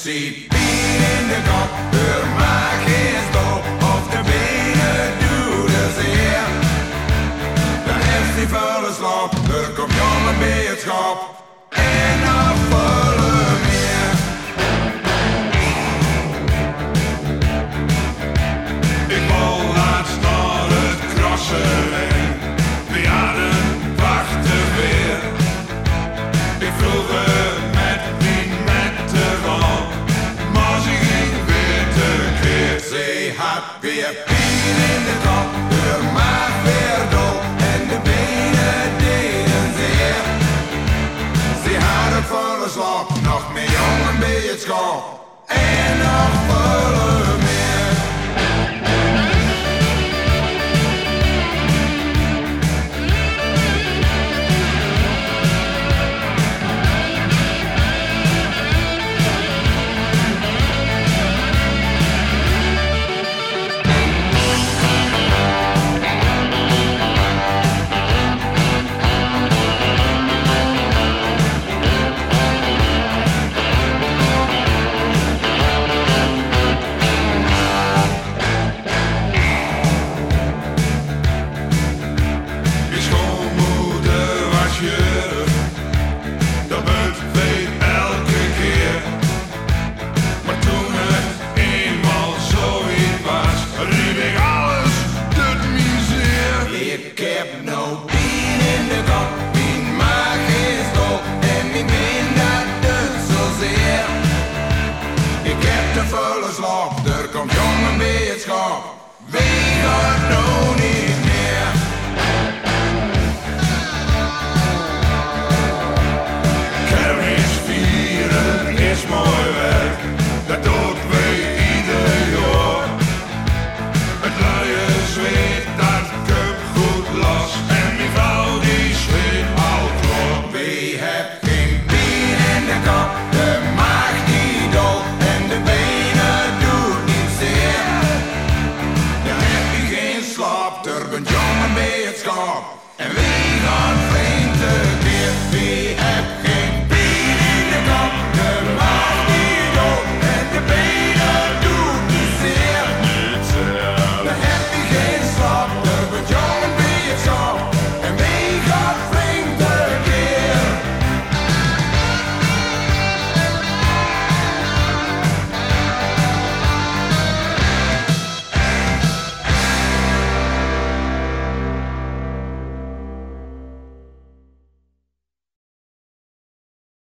see in de cop, her maak is dood of de benen doelen zeer. De die vuile slaap, er komt jongen bij het schap. en volle slag. Nog meer jongen bij het school en nog Ik heb nobele in de gang, mijn maag is dol en mijn been zozeer. Ik heb de volle slag, er komt jongen bij het schaal, wegen er nou niet meer. Kermis vieren is mooi weg.